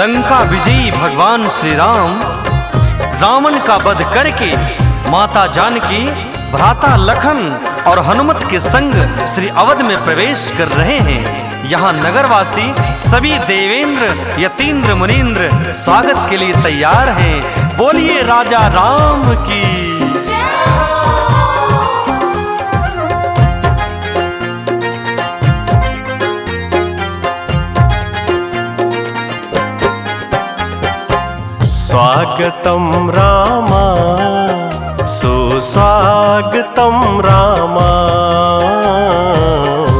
लंका विजयी भगवान श्री राम रावण का वध करके माता जानकी, भ्राता लखन और हनुमत के संग श्री अवध में प्रवेश कर रहे हैं। यहाँ नगरवासी सभी देवेंद्र यतीन्द्र मुनीन्द्र स्वागत के लिए तैयार हैं। बोलिए राजा राम की स्वागतं रामा। सुस्वागतं रामा।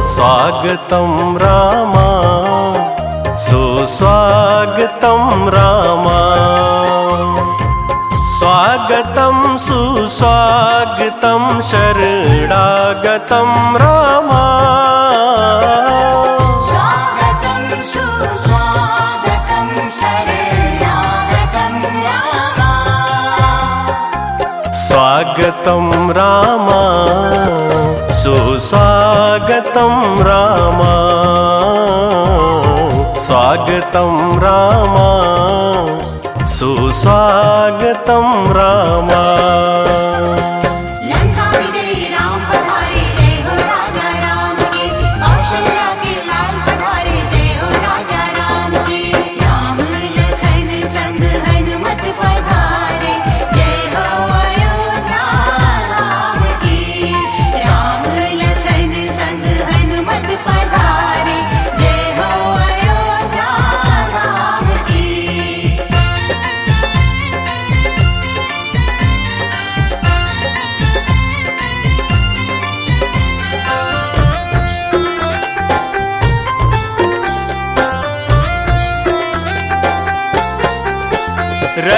स्वागतं रामा। सुस्वागतं रामा। स्वागतं सुस्वागतं शरणागतं रामा स्वागतं रामा। सुस्वागतं रामा। स्वागतं रामा। सुस्वागतं रामा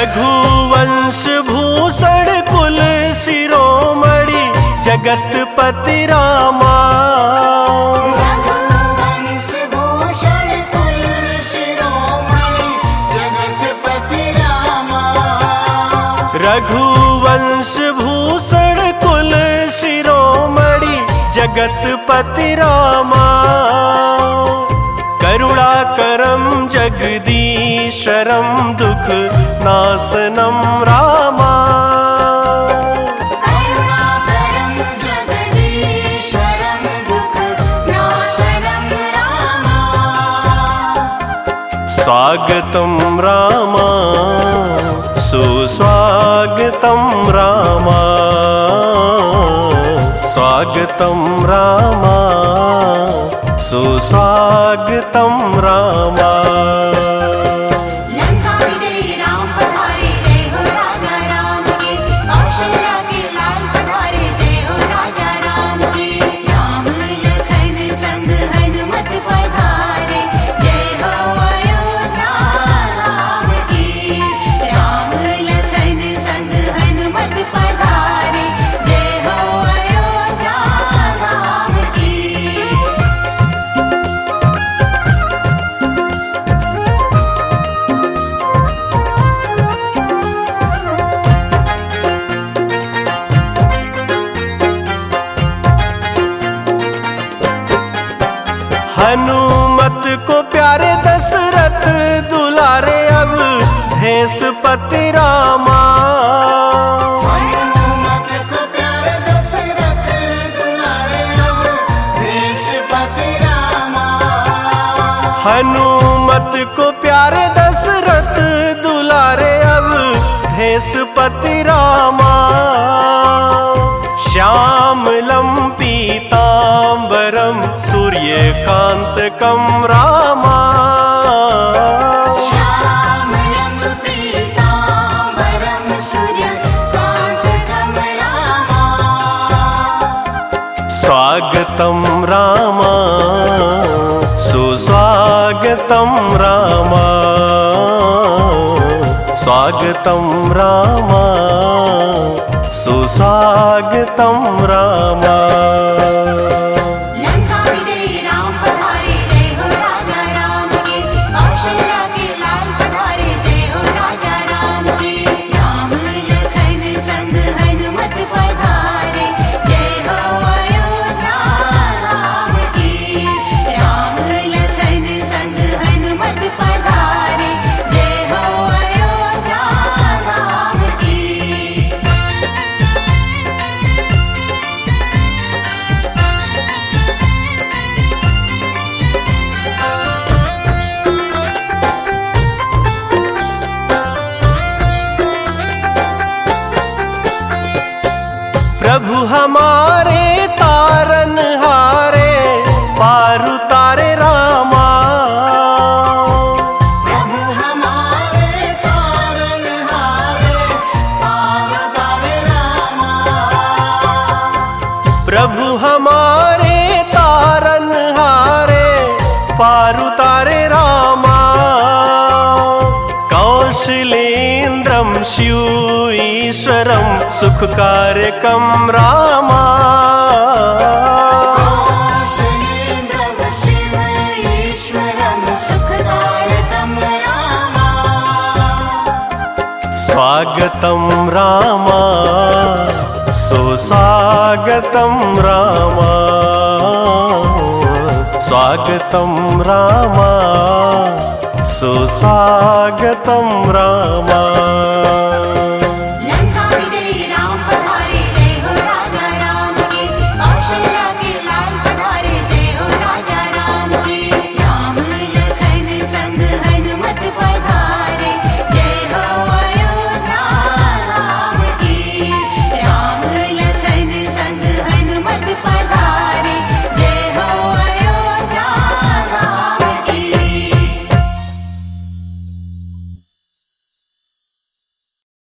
रघुवंश भूषण कुल शिरोमणि जगतपति रामा। रघुवंश भूषण कुल शिरोमणि जगतपति रामा रघुवंश भूषण कुल शिरोमणि जगतपति रामा। करुणाकरं जगदीशरं दुख नाशनं रामा। स्वागतं रामा सुस्वागतं रामा। स्वागतं रामा। सुस्वागतं रामा हनुमत को प्यारे दशरथ दुलारे अब भेषपति रामा। हनुमत को प्यारे दशरथ दुलारे अब देशपति रामा। हनुमत को प्यारे दशरथ दुलारे अब भेषपति रामा। सूर्यकान्तकं रामा सूर्यकान्तकं रामा स्वागतं रामा सुस्वागतं रामा। स्वागतं रामा सुस्वागतं रामा। हमारे तारन हारे पारु तारे रामा। प्रभु हमारे तारन हारे पार तारे रामा। प्रभु हमारे तारन हारे पारु तारे रामा। कौशलेन्द्रं शिव सुखकार्यकं रामा। स्वागतं रामा। सुस्वागतं रामा। स्वागतं रामा। सुस्वागतं रामा।